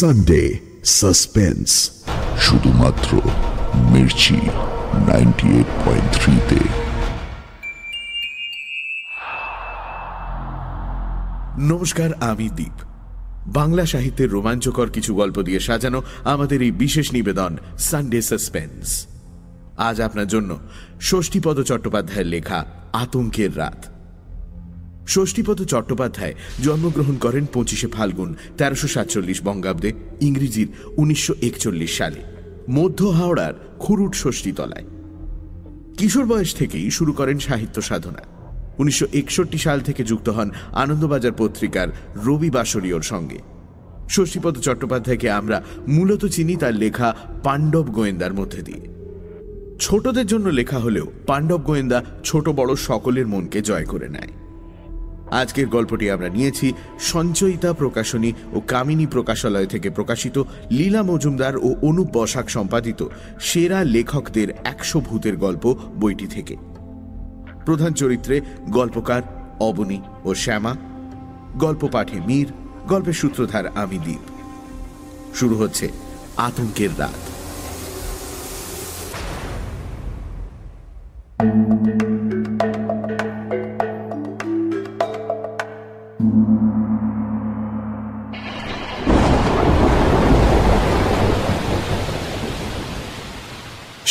Sunday suspense শুধুমাত্র Mirchi ninety eight point থ্রিতে। নমস্কার আমি দীপ। বাংলা সাহিত্যের রোমাঞ্চকর কিছু গল্প দিয়ে সাজানো আমাদের এই বিশেষ নিবেদন সানডে সাসপেন্স আজ আপনার জন্য ষষ্ঠীপদ চট্টোপাধ্যায়ের লেখা আতঙ্কের রাত। ষষ্ঠীপদ চট্টোপাধ্যায় জন্মগ্রহণ করেন পঁচিশে ফাল্গুন, তেরোশো সাতচল্লিশ বঙ্গাব্দে, ইংরেজির উনিশশো একচল্লিশ সালে। মধ্য হাওড়ার খুরুট ষষ্ঠীতলায়। কিশোর বয়স থেকেই শুরু করেন সাহিত্য সাধনা। উনিশশো একষট্টি সাল থেকে যুক্ত হন আনন্দবাজার পত্রিকার রবি বাসরীয়র সঙ্গে। ষষ্ঠীপদ চট্টোপাধ্যায়কে আমরা মূলত চিনি তার লেখা পাণ্ডব গোয়েন্দার মধ্যে দিয়ে। ছোটদের জন্য লেখা হলেও পাণ্ডব গোয়েন্দা ছোট বড় সকলের মনকে জয় করে নেয়। আজকের গল্পটি আমরা নিয়েছি সঞ্চয়িতা প্রকাশনী ও কামিনী প্রকাশালয় থেকে প্রকাশিত লীলা মজুমদার ও অনুপ বসাক সম্পাদিত সেরা লেখকদের একশো ভূতের গল্প বইটি থেকে। প্রধান চরিত্রে গল্পকার অবনী ও শ্যামা, গল্প পাঠে মীর, গল্পের সূত্রধার আমি দ্বীপ শুরু হচ্ছে আতঙ্কের রাত।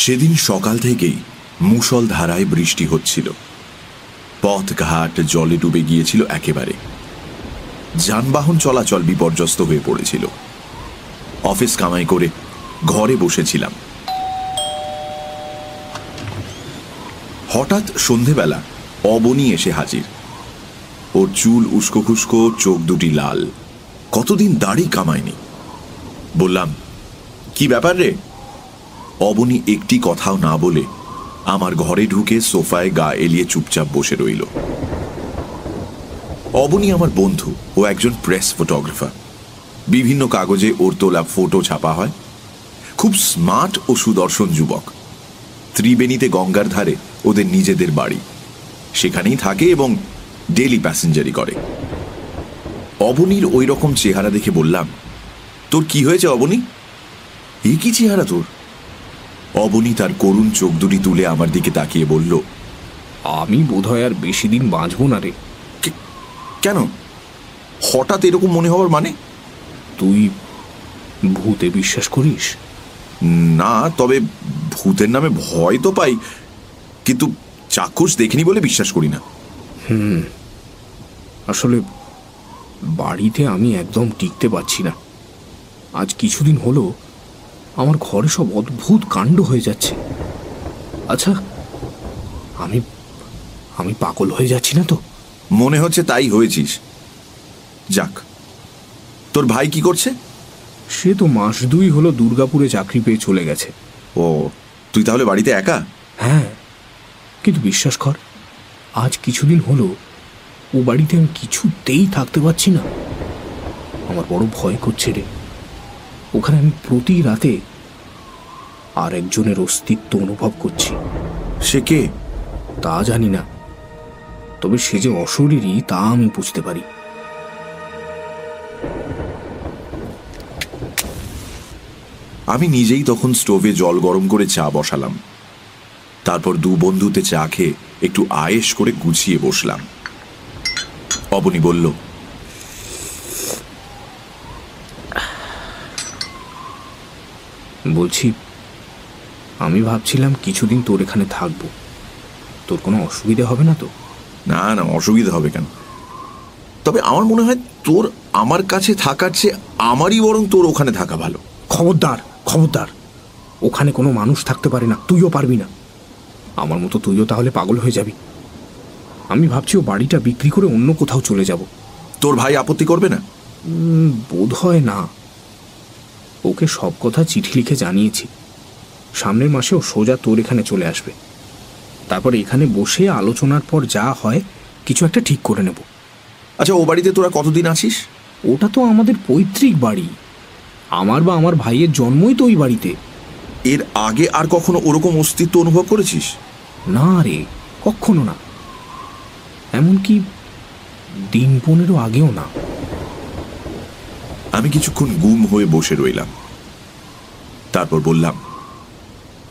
সেদিন সকাল থেকেই মুষল ধারায় বৃষ্টি হচ্ছিল। পথ ঘাট জলে ডুবে গিয়েছিল একেবারে। যানবাহন চলাচল বিপর্যস্ত হয়ে পড়েছিল। অফিস কামাই করে ঘরে বসেছিলাম। হঠাৎ সন্ধেবেলা অবনী এসে হাজির। ওর চুল উস্কো খুস্কো, চোখ দুটি লাল। কতদিন দাড়ি কামায়নি? বললাম, কি ব্যাপার রে? অবনী একটি কথাও না বলে আমার ঘরে ঢুকে সোফায় গা এলিয়ে চুপচাপ বসে রইল। অবনী আমার বন্ধু ও একজন প্রেস ফটোগ্রাফার। বিভিন্ন কাগজে ওর তোলা ফটো ছাপা হয়। খুব স্মার্ট ও সুদর্শন যুবক। ত্রিবেণীতে গঙ্গার ধারে ওদের নিজেদের বাড়ি। সেখানেই থাকে এবং ডেলি প্যাসেঞ্জারি করে। অবনীর ওই রকম চেহারা দেখে বললাম, তোর কি হয়েছে অবনী? এ কি চেহারা তোর? অবনী তার করুণ চোখ দুটি তুলে আমার দিকে তাকিয়ে বলল আমি বোধহয় আর বেশি দিন বাঁচব না রে। কেন? হঠাৎ এরকম মনে হওয়ার মানে? তুই ভূতে বিশ্বাস করিস? না তবে ভূতের নামে ভয় তো পাই কিন্তু চাক্ষুষ দেখিনি বলে বিশ্বাস করি না। হুম আসলে বাড়িতে আমি একদম টিকতে পারছি না। আজ কিছুদিন হলো আমার ঘরে সব অদ্ভুত কাণ্ড হয়ে যাচ্ছে। আচ্ছা আমি আমি পাগল হয়ে যাচ্ছি না তো? মনে হচ্ছে তাই হয়েছিস। যাক তোর ভাই কি করছে? সে তো মাস দুই হলো দুর্গাপুরে চাকরি পেয়ে চলে গেছে। ও তুই তাহলে বাড়িতে একা? হ্যাঁ কিন্তু বিশ্বাস কর আজ কিছুদিন হলো ও বাড়িতে আমি কিছুতেই থাকতে পারছি না। আমার বড় ভয় করছে রে। ওখানে আমি প্রতি রাতে আর একজনের অস্তিত্ব অনুভব করছি। সে কে? তা জানি না। তবে সে যে অশরীরই তা আমি বুঝতে পারি। আমি নিজেই তখন স্টোভে জল গরম করে চা বসালাম। তারপর দু বন্ধুতে চা খেয়ে একটু আয়েস করে গুছিয়ে বসলাম। অবনী বলল বলছি আমি ভাবছিলাম কিছুদিন তোর এখানে থাকব। তোর কোনো অসুবিধা হবে না তো? না না অসুবিধা হবে কেন? তবে আমার মনে হয় তোর আমার কাছে থাকার চেয়ে আমারই বরং তোর ওখানে থাকা ভালো। খবরদার খবরদার। ওখানে কোনো মানুষ থাকতে পারে না তুইও পারবি না। আমার মতো তুইও তাহলে পাগল হয়ে যাবি। আমি ভাবছি ও বাড়িটা বিক্রি করে অন্য কোথাও চলে যাব। তোর ভাই আপত্তি করবে না? বোধ হয় না। ওকে সব কথা চিঠি লিখে জানিয়েছি। সামনের মাসে ও সোজা তোর এখানে চলে আসবে। তারপর এখানে বসে আলোচনার পর যা হয় কিছু একটা ঠিক করে নেব। আচ্ছা ও বাড়িতে তোরা কতদিন আছিস? ওটা তো আমাদের পৈতৃক বাড়ি। আমার বা আমার ভাইয়ের জন্মই তো ওই বাড়িতে। এর আগে আর কখনো ওরকম অস্তিত্ব অনুভব করেছিস? না রে কখনো না। এমনকি দিন পনেরো আগেও না। আমি কিছুক্ষণ গুম হয়ে বসে রইলাম। তারপর বললাম,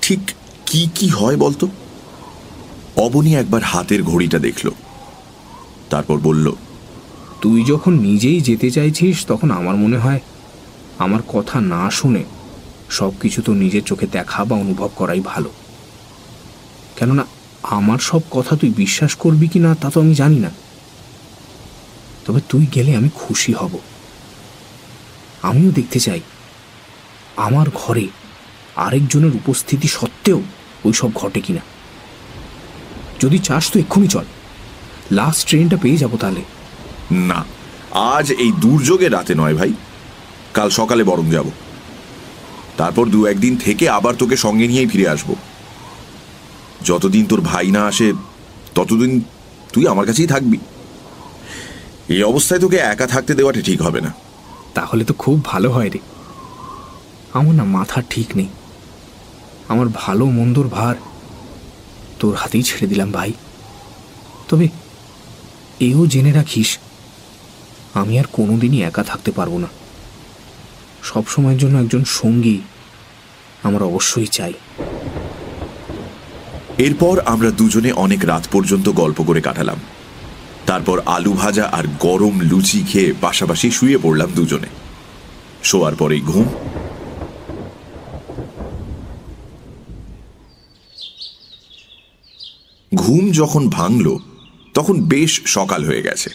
ঠিক কি কি হয় বলতো? অবনী একবার হাতের ঘড়িটা দেখল। তারপর বলল, তুই যখন নিজেই যেতে চাইছিস তখন আমার মনে হয় আমার কথা না শুনে সব কিছু তো নিজের চোখে দেখা বা অনুভব করাই ভালো। কেননা আমার সব কথা তুই বিশ্বাস করবি কি না তা তো আমি জানি না। তবে তুই গেলে আমি খুশি হব। আমিও দেখতে চাই। আমার ঘরে আরেকজনের উপস্থিতি সত্ত্বেও ওই সব ঘটে কিনা। যদি চাস তো এক্ষুনি চল। লাস্ট ট্রেনটা পেয়ে যাব তাহলে। না, আজ এই দুর্যোগে রাতে নয় ভাই। কাল সকালে বরং যাব। তারপর দু একদিন থেকে আবার তোকে সঙ্গে নিয়েই ফিরে আসব। যতদিন তোর ভাই না আসে, ততদিন তুই আমার কাছেই থাকবি। এই অবস্থায় তোকে একা থাকতে দেওয়াটা ঠিক হবে না। তাহলে তো খুব ভালো হয় রে। আমার না মাথা ঠিক নেই। আমার ভালো মন্দর ভার। তোর হাতেই ছেড়ে দিলাম ভাই। তবে এও জেনে রাখিস, আমি আর কোনোদিনই একা থাকতে পারব না। সব সময়ের জন্য একজন সঙ্গী আমার অবশ্যই চাই। এরপর আমরা দুজনে অনেক রাত পর্যন্ত গল্প করে কাটালাম। তারপর আলু ভাজা আর গরম লুচি খেয়ে পাশাপাশি শুয়ে পড়লাম দুজনে। শোয়ার পরেই ঘুম। ঘুম যখন ভাঙল, তখন বেশ সকাল হয়ে গেছে।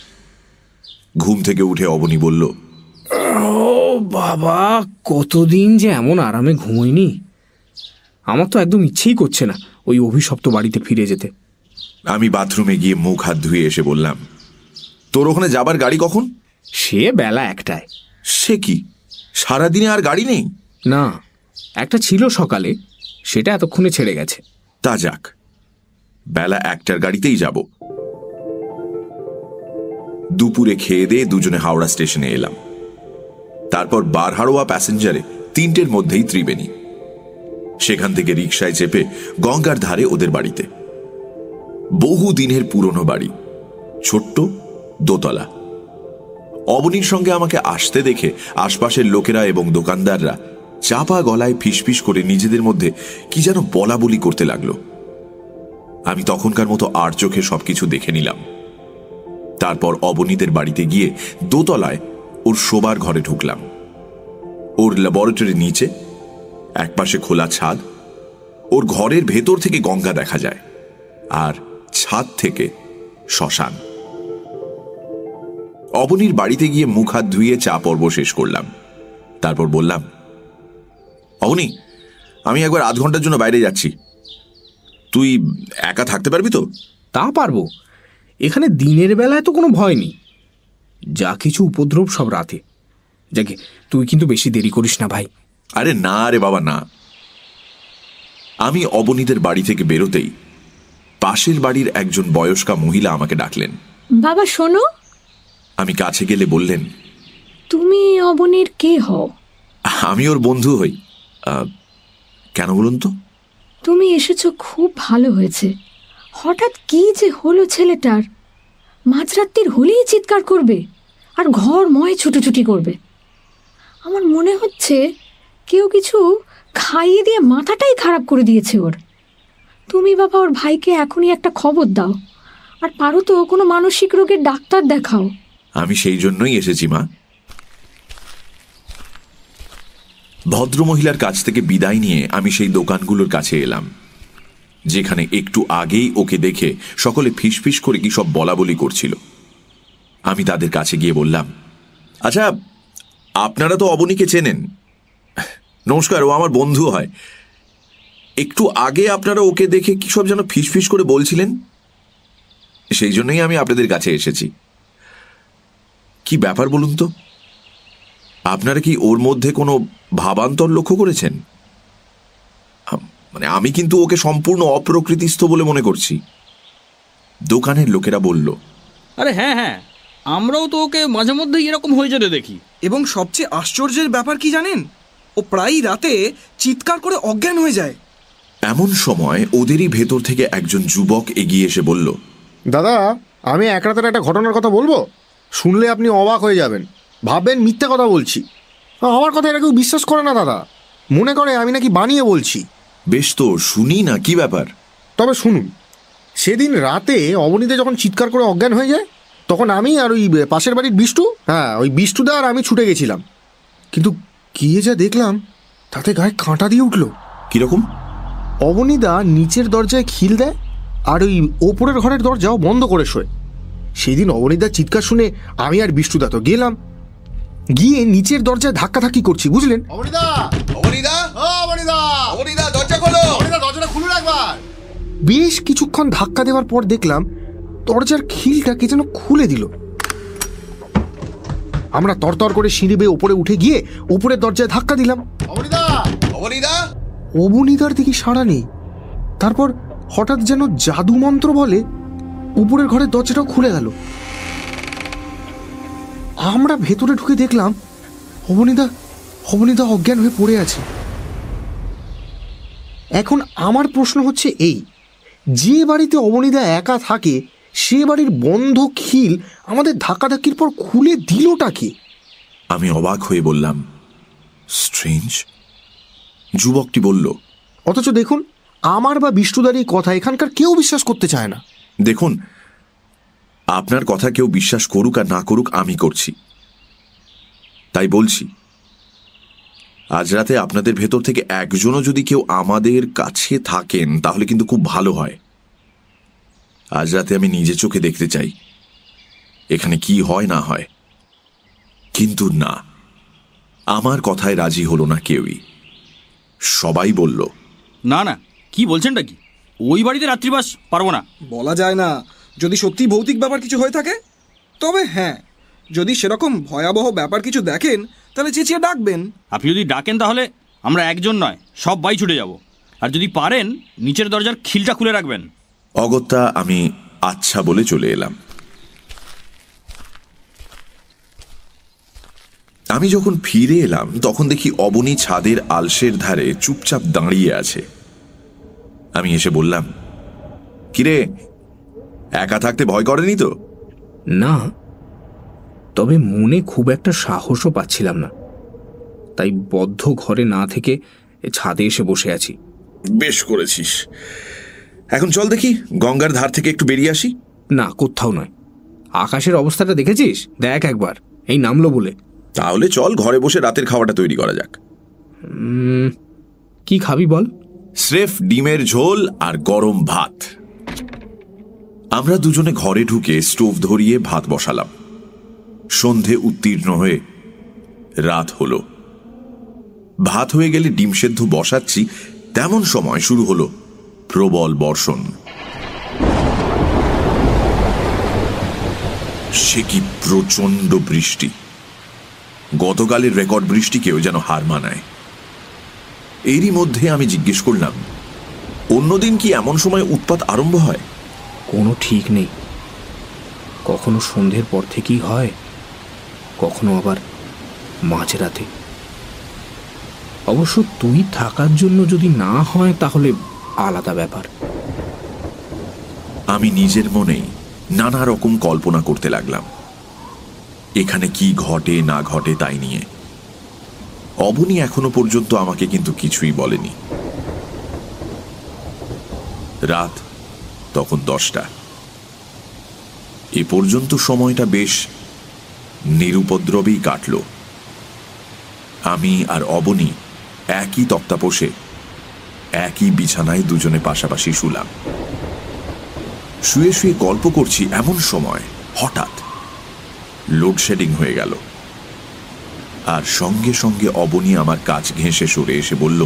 ঘুম থেকে উঠে অবনী বলল, ও বাবা, কতদিন যে এমন আরামে ঘুমোইনি। আমার তো একদম ইচ্ছেই করছে না ওই অভিশপ্ত বাড়িতে ফিরে যেতে। আমি বাথরুমে গিয়ে মুখ হাত ধুয়ে এসে বললাম তোর ওখানে যাবার গাড়ি কখন? সে বেলা একটায়। সে কি? সারাদিনে আর গাড়ি নেই? না একটা ছিল সকালে সেটা এতক্ষণে ছেড়ে গেছে। তা যাক বেলা একটার গাড়িতেই যাব। দুপুরে খেয়ে দিয়ে দুজনে হাওড়া স্টেশনে এলাম। তারপর বারহাড়োয়া প্যাসেঞ্জারে তিনটের মধ্যেই ত্রিবেণী। সেখান থেকে রিকশায় চেপে গঙ্গার ধারে ওদের বাড়িতে। বহু দিনের পুরনো বাড়ি, ছোট্ট দোতলা। অবনীর সঙ্গে আমাকে আসতে দেখে আশপাশের লোকেরা এবং দোকানদাররা চাপা গলায় ফিসফিস করে নিজেদের মধ্যে কি যেন বলা বলি করতে লাগল। আমি তখনকার মতো আর চোখে সবকিছু দেখে নিলাম। তারপর অবনীদের বাড়িতে গিয়ে দোতলায় ওর শোবার ঘরে ঢুকলাম। ওর ল্যাবরেটরির নিচে, একপাশে খোলা ছাদ, ওর ঘরের ভেতর থেকে গঙ্গা দেখা যায়। আর ছাদ থেকে শ্মশান। অবনীর বাড়িতে গিয়ে মুখ হাত ধুয়ে চা পর্ব শেষ করলাম। তারপর বললাম অবনী আমি একবার আধ ঘণ্টার জন্য বাইরে যাচ্ছি। তুই একা থাকতে পারবি তো? তা পারব। এখানে দিনের বেলায় তো কোনো ভয় নেই। যা কিছু উপদ্রব সব রাতে। যাকে তুই কিন্তু বেশি দেরি করিস না ভাই। আরে না রে বাবা না। আমি অবনীদের বাড়ি থেকে বেরোতেই পাশের বাড়ির একজন বয়স্কা মহিলা আমাকে ডাকলেন। বাবা শোনো। আমি কাছে গেলে বললেন তুমি অবনীর কে হও? আমি ওর বন্ধু হই। কেন বলুন তো? তুমি এসেছ খুব ভালো হয়েছে। হঠাৎ কি যে হলো ছেলেটার? মাঝরাত্রির হলেই চিৎকার করবে আর ঘর ময় ছুটোছুটি করবে। আমার মনে হচ্ছে কেউ কিছু খাইয়ে দিয়ে মাথাটাই খারাপ করে দিয়েছে ওর। তুমি বাবা ওর ভাইকে এখনই একটা খবর দাও। আর পারো তো কোনো মানসিক রোগের ডাক্তার দেখাও। আমি সেই জন্যই এসেছি, মা। ভদ্রমহিলার কাছ থেকে বিদায় নিয়ে আমি সেই দোকানগুলোর কাছে এলাম, যেখানে একটু আগেই ওকে দেখে সকলে ফিসফিস করে কি সব বলা বলি করছিল। আমি তাদের কাছে গিয়ে বললাম আচ্ছা আপনারা তো অবনীকে চেনেন। নমস্কার, ও আমার বন্ধু হয়। একটু আগে আপনারা ওকে দেখে কি সব যেন ফিসফিস করে বলছিলেন? সেই জন্যই আমি আপনাদের কাছে এসেছি। কি ব্যাপার বলুন তো? আপনারা কি ওর মধ্যে কোনো ভাবান্তর লক্ষ্য করেছেন? মানে আমি কিন্তু ওকে সম্পূর্ণ অপ্রকৃতিস্থ বলে মনে করছি। দোকানের লোকেরা বলল আরে হ্যাঁ হ্যাঁ আমরাও তো ওকে মাঝে মধ্যেই এরকম হয়ে যেতে দেখি। এবং সবচেয়ে আশ্চর্যের ব্যাপার কি জানেন? ও প্রায়ই রাতে চিৎকার করে অজ্ঞান হয়ে যায়। এমন সময় ওদেরই ভেতর থেকে একজন যুবক এগিয়ে এসে বলল দাদা আমি এক রাতের একটা ঘটনার কথা বলব? শুনলে আপনি অবাক হয়ে যাবেন। ভাববেন মিথ্যা কথা বলছি। আমার কথা এরা কেউ বিশ্বাস করে না দাদা। মনে করে আমি নাকি বানিয়ে বলছি। বেশ তো শুনি না কি ব্যাপার? তবে শুনুন সেদিন রাতে অবনীতে যখন চিৎকার করে অজ্ঞান হয়ে যায় তখন আমি আর ওই পাশের বাড়ির বিষ্টু হ্যাঁ ওই বিষ্টুদা আর আমি ছুটে গেছিলাম। কিন্তু গিয়ে যা দেখলাম তাতে গায়ে কাঁটা দিয়ে উঠল। কীরকম? অবনীদা নিচের দরজায় খিল দেয় আর ওই ওপরের ঘরের দরজাও বন্ধ করে শোয়। সেই দিন অবনীদার চিৎকার শুনে আমি আর বিষ্টুদা তো গেলাম। গিয়ে নিচের দরজায় ধাক্কাধাক্কি করছি বুঝলেন? অবনীদা! অবনীদা? অবনীদা! অবনীদা দরজা খোলো! দরজাটা খুলুন একবার। বেশ কিছুক্ষণ ধাক্কা দেওয়ার পর দেখলাম দরজার খিলটা কে যেন খুলে দিল। আমরা তরতর করে সিঁড়ি বেয়ে ওপরে উঠে গিয়ে উপরের দরজায় ধাক্কা দিলাম। অবনীদা! অবনীদা! অবনীদার দিকে সাড়া নেই। তারপর হঠাৎ যেন জাদু মন্ত্র বলে, উপরের ঘরের দরজাটাও খুলে গেল। আমরা ভেতরে ঢুকে দেখলাম অবনীদা অবনীদা অজ্ঞান হয়ে পড়ে আছে। এখন আমার প্রশ্ন হচ্ছে এই, যে বাড়িতে অবনীদা একা থাকে, সে বাড়ির বন্ধ খিল আমাদের ধাক্কাধাক্কির পর খুলে দিলটা কে? আমি অবাক হয়ে বললাম স্ট্রেঞ্জ যুবকটি বলল অথচ দেখুন আমার বা বিষ্ণুদার এই কথা এখানকার কেউ বিশ্বাস করতে চায় না। দেখুন আপনার কথা কেউ বিশ্বাস করুক আর না করুক আমি করছি। তাই বলছি আজ রাতে আপনাদের ভেতর থেকে একজনও যদি কেউ আমাদের কাছে থাকেন তাহলে কিন্তু খুব ভালো হয়। আজ রাতে আমি নিজে চোখে দেখতে চাই এখানে কি হয় না হয়। কিন্তু না আমার কথায় রাজি হলো না কেউই। সবাই বলল না না কি বলছেনটা কি? ওই বাড়িতে রাত্রিবাস পারব না। বলা যায় না যদি সত্যি ভৌতিক ব্যাপার কিছু হয়ে থাকে? তবে হ্যাঁ যদি সেরকম ভয়াবহ ব্যাপার কিছু দেখেন তাহলে চেঁচিয়ে ডাকবেন। আপনি যদি ডাকেন তাহলে আমরা একজন নয় সব বাই ছুটে যাব। আর যদি পারেন নিচের দরজার খিলটা খুলে রাখবেন। অগত্যা আমি আচ্ছা বলে চলে এলাম। আমি যখন ফিরে এলাম তখন দেখি অবনী ছাদের আলসের ধারে চুপচাপ দাঁড়িয়ে আছে। আমি এসে বললাম কিরে একা থাকতে ভয় করেনি তো? না তবে মনে খুব একটা সাহসও পাচ্ছিলাম না। তাই বদ্ধ ঘরে না থেকে ছাদে এসে বসে আছি। বেশ করেছিস। এখন চল দেখি গঙ্গার ধার থেকে একটু বেরিয়ে আসি? না কোথাও নয়। আকাশের অবস্থাটা দেখেছিস? দেখ একবার এই নামলো বলে। তাহলে চল ঘরে বসে রাতের খাওয়াটা তৈরি করা যাক। কি খাবি বল? স্রেফ ডিমের ঝোল আর গরম ভাত। আমরা দুজনে ঘরে ঢুকে স্টোভ ধরিয়ে ভাত বসালাম। সন্ধে উত্তীর্ণ হয়ে রাত হলো। ভাত হয়ে গেলে ডিম সেদ্ধ বসাচ্ছি তেমন সময় শুরু হলো প্রবল বর্ষণ। সে কি প্রচণ্ড বৃষ্টি। গতকালের রেকর্ড বৃষ্টিকেও যেন হার মানায়। এরই মধ্যে আমি জিজ্ঞেস করলাম অন্যদিন কি এমন সময় উৎপাত আরম্ভ হয়? কোনো ঠিক নেই। কখনো সন্ধ্যের পর থেকেই হয় কখনো আবার মাঝরাতে। অবশ্য তুই থাকার জন্য যদি না হয় তাহলে আলাদা ব্যাপার। আমি নিজের মনেই নানা রকম কল্পনা করতে লাগলাম। এখানে কি ঘটে, না ঘটে তাই নিয়ে। অবনী এখনও পর্যন্ত আমাকে কিন্তু কিছুই বলেনি। রাত তখন দশটা। এ পর্যন্ত সময়টা বেশ নিরুপদ্রবেই কাটল। আমি আর অবনী একই তক্তাপোষে, একই বিছানায় দুজনে পাশাপাশি শুলাম। শুয়ে শুয়ে গল্প করছি এমন সময়, হঠাৎ। লোডশেডিং হয়ে গেল। আর সঙ্গে সঙ্গে অবনী আমার কাজ ঘেঁষে সরে এসে বলল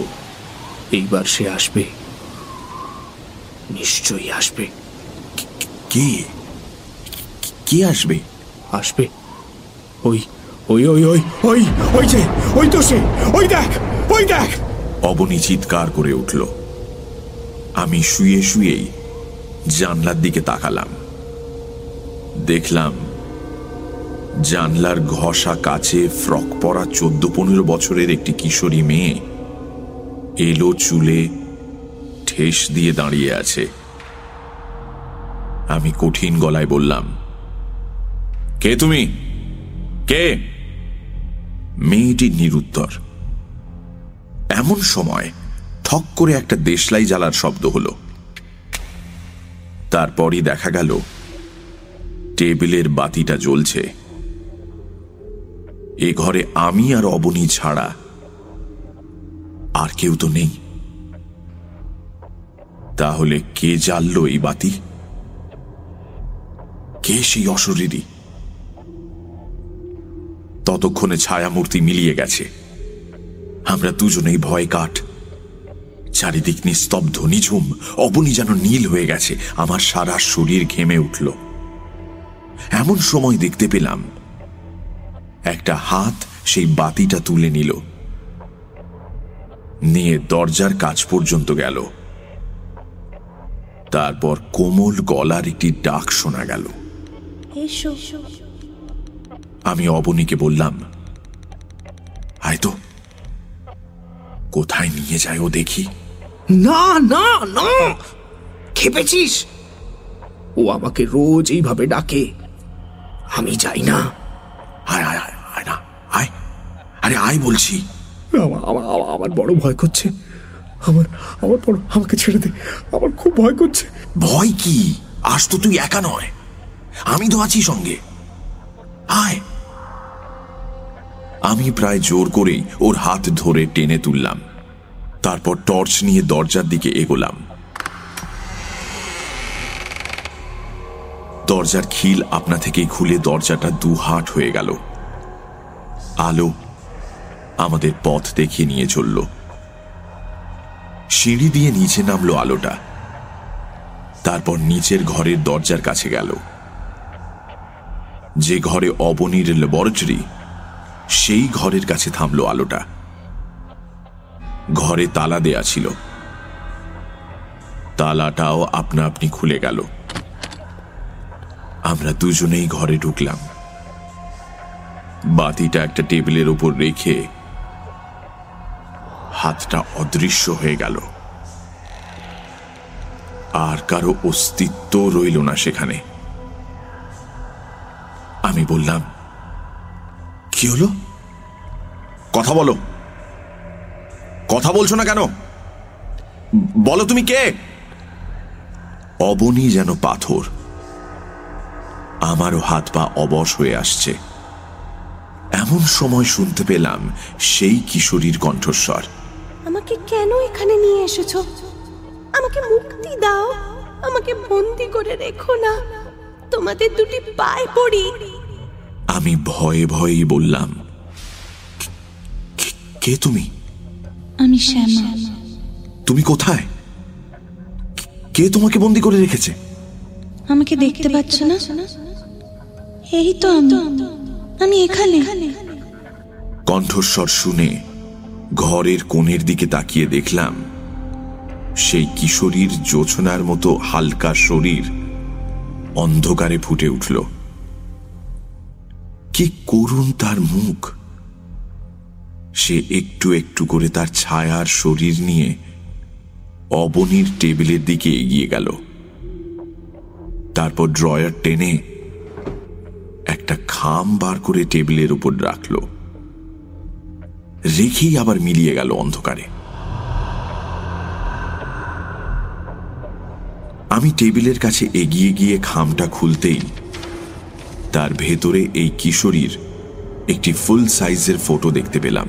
এইবার সে আসবে। নিশ্চয়ই আসবে। কে কে আসবে? আসবে। ওই ওই ওই ওই ওই ওই যে ওই তো সে ওই দেখ ওই দেখ। অবনী চিৎকার করে উঠল। আমি শুয়ে শুয়েই জানলার দিকে তাকালাম। দেখলাম জানলার ঘষা কাছে ফ্রক পরা চোদ্দ পনেরো বছরের একটি কিশোরী মেয়ে এলো চুলে, ঠেস দিয়ে দাঁড়িয়ে আছে। আমি কঠিন গলায় বললাম, কে তুমি? কে? মেয়েটি নিরুত্তর। এমন সময় ঠক করে একটা দেশলাই জ্বালার শব্দ হলো। তারপরই দেখা গেল, টেবিলের বাতিটা জ্বলছে। এ ঘরে আমি আর অবনী ছাড়া আর কেউ তো নেই। তাহলে কে জ্বাললো এই বাতি? কে সেই অশরীরী? ততক্ষণে ছায়ামূর্তি মিলিয়ে গেছে। আমরা দুজনেই ভয় কাঠ। চারিদিক নিস্তব্ধ, নিঝুম, অবনি যেন নীল হয়ে গেছে। আমার সারা শরীর ঘেমে উঠল। এমন সময় দেখতে পেলাম একটা হাত সেই বাতিটা তুলে নিল। নিয়ে দরজার কাজ পর্যন্ত গেল। তারপর কোমল গলার একটি ডাক শোনা গেল। আমি অবনীকে বললাম আয় তো কোথায় নিয়ে যায় ও দেখি? না না না! খেপেছিস? ও আমাকে রোজ এইভাবে ডাকে। আমি যাই না। না আয় আরে আয় বলছি। আমার বড় ভয় করছে। আমার আমার বড় আমাকে ছেড়ে দে। আমার খুব ভয় করছে। ভয় কি? আজ তো তুই একা নয়। আমি তো আছি সঙ্গে। আয়। আমি প্রায় জোর করেই ওর হাত ধরে টেনে তুললাম। তারপর টর্চ নিয়ে দরজার দিকে এগোলাম। দরজার খিল আপনা থেকেই খুলে দরজাটা দু হাট হয়ে গেল। আলো আমাদের পথ দেখিয়ে নিয়ে চলল। সিঁড়ি দিয়ে নিচে নামলো আলোটা। তারপর নিচের ঘরের দরজার কাছে গেল। যে ঘরে অবনীর ল্যাবরেটরি, সেই ঘরের কাছে থামলো আলোটা। ঘরে তালা দেয়া ছিল। তালাটাও আপনা আপনি খুলে গেল। আমরা দুজনেই ঘরে ঢুকলাম। বাতিটা একটা টেবিলের উপর রেখে হাতটা অদৃশ্য হয়ে গেল। আর কারও অস্তিত্ব রইল না সেখানে। আমি বললাম, কি হলো? কথা বলো। কথা বলছো না কেন? বলো তুমি কে? অবনী যেন পাথর। আমারও হাত পা অবশ হয়ে আসছে। এমন সময় শুনতে পেলাম সেই কিশোরীর কণ্ঠস্বর। আমাকে কেন এখানে নিয়ে এসেছ? আমাকে মুক্তি দাও। আমাকে বন্দি করে রেখো না। তোমাদের দুটি পায়ে পড়ি। আমি ভয়ে ভয়েই বললাম "কে- কে তুমি? আমি শ্যামা। তুমি কোথায়? কে তোমাকে বন্দি করে রেখেছে? আমাকে দেখতে পাচ্ছ না? এই তো আমি। আমি এখানে। কণ্ঠস্বর শুনে ঘরের কোণের দিকে তাকিয়ে দেখলাম, সেই কিশোরীর জোছনার মতো হালকা শরীর অন্ধকারে ফুটে উঠল। কি করুণ তার মুখ! সে একটু একটু করে তার ছায়ার শরীর নিয়ে অবনীর টেবিলের দিকে এগিয়ে গেল। তারপর ড্রয়ার টেনে একটা খাম বার করে টেবিলের উপর রাখল। রেখেই আবার মিলিয়ে গেল অন্ধকারে। আমি টেবিলের কাছে এগিয়ে গিয়ে খামটা খুলতেই তার ভেতরে এই কিশোরীর একটি ফুল সাইজের ফটো দেখতে পেলাম।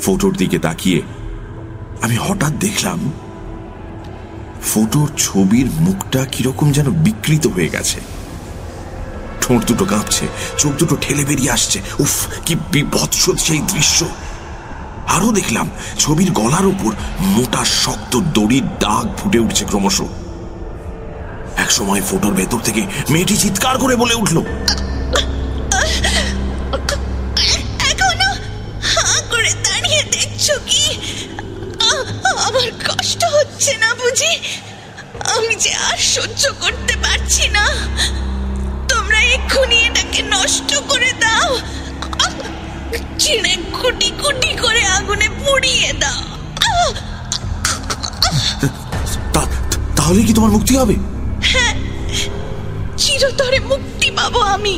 ফটোর দিকে তাকিয়ে আমি হঠাৎ দেখলাম ফটোর ছবির মুখটা কীরকম যেন বিকৃত হয়ে গেছে। ঠোঁট দুটো কাঁপছে, চোখ দুটো ঠেলে বেরিয়ে আসছে। উফ, কি বিভৎস সেই দৃশ্য। আরও দেখলাম, ছবির গলার উপর মোটা, শক্ত দড়ির দাগ ফুটে উঠছে ক্রমশ। এক সময় ফটোর ভেতর থেকে মেয়েটি চিৎকার করে বলে উঠল কষ্ট হচ্ছে না বুঝি? আমি যে আর সহ্য করতে পারছি না। এক্ষুনি এটাকে নষ্ট করে দাও। চিড়ে কুটি কুটি করে আগুনে পুড়িয়ে দাও। তাহলে কি তোমার মুক্তি হবে? চিরতরে মুক্তি পাবো আমি।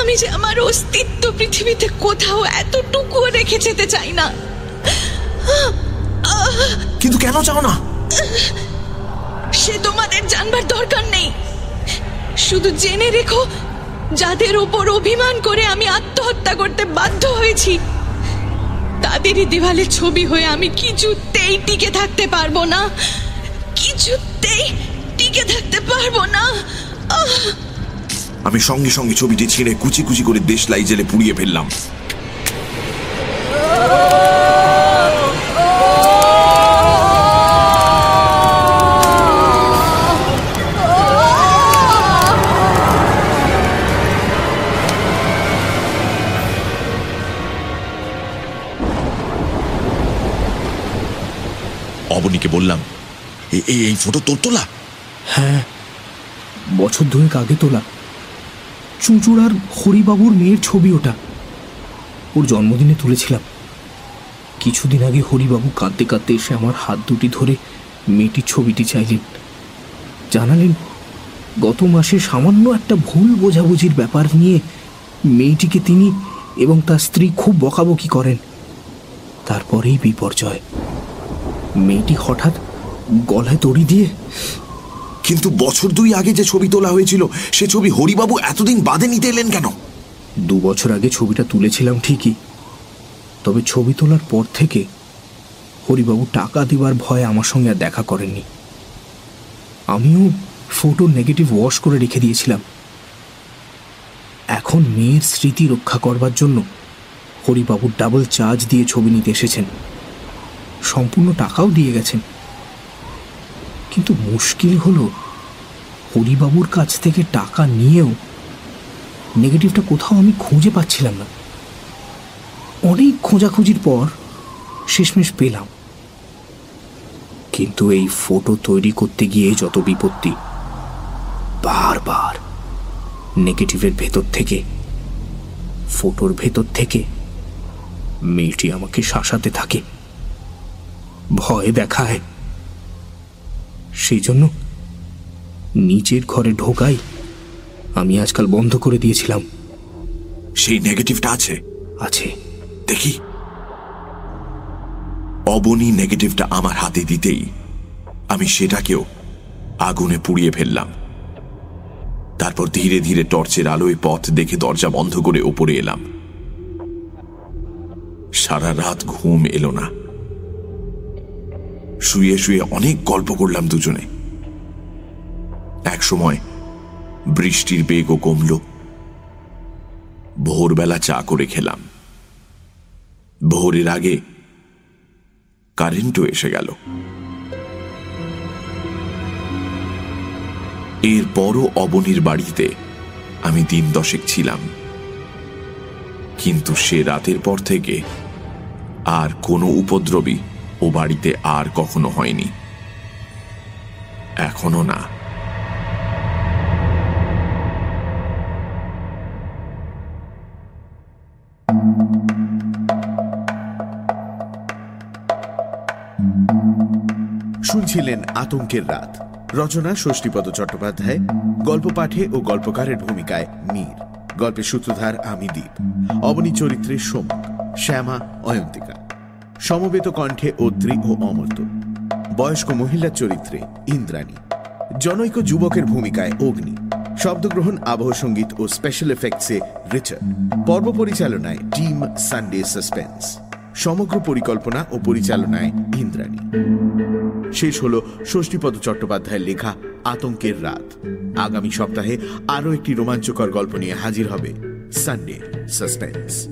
আমি যে আমার অস্তিত্ব পৃথিবীতে কোথাও এতটুকুও রেখে যেতে চাই না। কিন্তু কেন চাও না? সে তোমাদের জানবার দরকার নেই। শুধু জেনে রেখো, যাদের ওপর অভিমান করে আমি আত্মহত্যা করতে বাধ্য হয়েছি, তাদেরই দেওয়ালে ছবি হয়ে আমি কিছুতেই টিকে থাকতে পারব না, কিছুতেই টিকে থাকতে পারব না। আমি সঙ্গে সঙ্গে ছবিটি ছিঁড়ে কুচি কুচি করে দেশলাই জেলে পুড়িয়ে ফেললাম। এই ফটো তোর তোলা? হ্যাঁ বছর দুয়েক আগে তোলা। চুঁচুড়ার হরিবাবুর মেয়ের ছবি ওটা। ওর জন্মদিনে তুলেছিলাম। কিছুদিন আগে হরিবাবু কাঁদতে কাঁদতে এসে আমার হাত দুটি ধরে মেয়েটির ছবিটি চাইলেন। জানালেন, গত মাসে সামান্য একটা ভুল বোঝাবুঝির ব্যাপার নিয়ে মেয়েটিকে তিনি এবং তার স্ত্রী খুব বকাবকি করেন। তারপরেই বিপর্যয়। মেয়েটি হঠাৎ গলায় দড়ি দিয়ে? কিন্তু বছর দুই আগে যে ছবি তোলা হয়েছিল, সে ছবি হরিবাবু এতদিন বাদে নিতে এলেন কেন? দু বছর আগে ছবিটা তুলেছিলাম ঠিকই, তবে ছবি তোলার পর থেকে হরিবাবু টাকা দেবার ভয়ে আমার সঙ্গে আর দেখা করেননি। আমিও ফটো নেগেটিভ ওয়াশ করে রেখে দিয়েছিলাম। এখন মেয়ের স্মৃতি রক্ষা করবার জন্য হরিবাবু ডাবল চার্জ দিয়ে ছবি নিতে এসেছেন। সম্পূর্ণ টাকাও দিয়ে গেছেন। কিন্তু মুশকিল হলো হরিবাবুর কাছ থেকে টাকা নিয়েও নেগেটিভটা কোথাও আমি খুঁজে পাচ্ছিলাম না। অনেক খোঁজাখুঁজির পর শেষমেশ পেলাম। কিন্তু এই ফটো তৈরি করতে গিয়ে যত বিপত্তি, বারবার নেগেটিভের ভেতর থেকে ফটোর ভেতর থেকে মেয়েটি আমাকে শাসাতে থাকে, ভয় দেখায়। সেই জন্য নিচের ঘরে ঢোকাই আমি আজকাল বন্ধ করে দিয়েছিলাম। সেই নেগেটিভটা আছে। আছে। দেখি। অবনী নেগেটিভটা আমার হাতে দিতেই আমি সেটাকেও আগুনে পুড়িয়ে ফেললাম। তারপর ধীরে ধীরে টর্চের আলোয় পথ দেখে দরজা বন্ধ করে ওপরে এলাম। সারা রাত ঘুম এলো না। শুয়ে শুয়ে অনেক গল্প করলাম দুজনে। এক সময় বৃষ্টির বেগও কমল। ভোরবেলা চা করে খেলাম। ভোরের আগে কারেন্টও এসে গেল। এরপরও অবনীর বাড়িতে আমি দিন দশেক ছিলাম। কিন্তু সে রাতের পর থেকে আর কোনো উপদ্রবী ও বাড়িতে আর কখনো হয়নি। এখনও না। শুনছিলেন আতঙ্কের রাত। রচনা ষষ্ঠীপদ চট্টোপাধ্যায়। গল্প পাঠে ও গল্পকারের ভূমিকায় মীর। গল্পের সূত্রধার আমি দ্বীপ অবনী চরিত্রে সোম শ্যামা অয়ন্তিকা। সমবেত কণ্ঠে অত্রি ও অমর্ত বয়স্ক মহিলার চরিত্রে ইন্দ্রাণী। জনৈক যুবকের ভূমিকায় অগ্নি। শব্দগ্রহণ, আবহ সংগীত ও স্পেশাল এফেক্টসে রিচার্ড। পর্ব পরিচালনায় টিম সানডে সাসপেন্স। সমগ্র পরিকল্পনা ও পরিচালনায় ইন্দ্রাণী। শেষ হল ষষ্ঠীপদ চট্টোপাধ্যায়ের লেখা আতঙ্কের রাত। আগামী সপ্তাহে আরও একটি রোমাঞ্চকর গল্প নিয়ে হাজির হবে সানডে সাসপেন্স।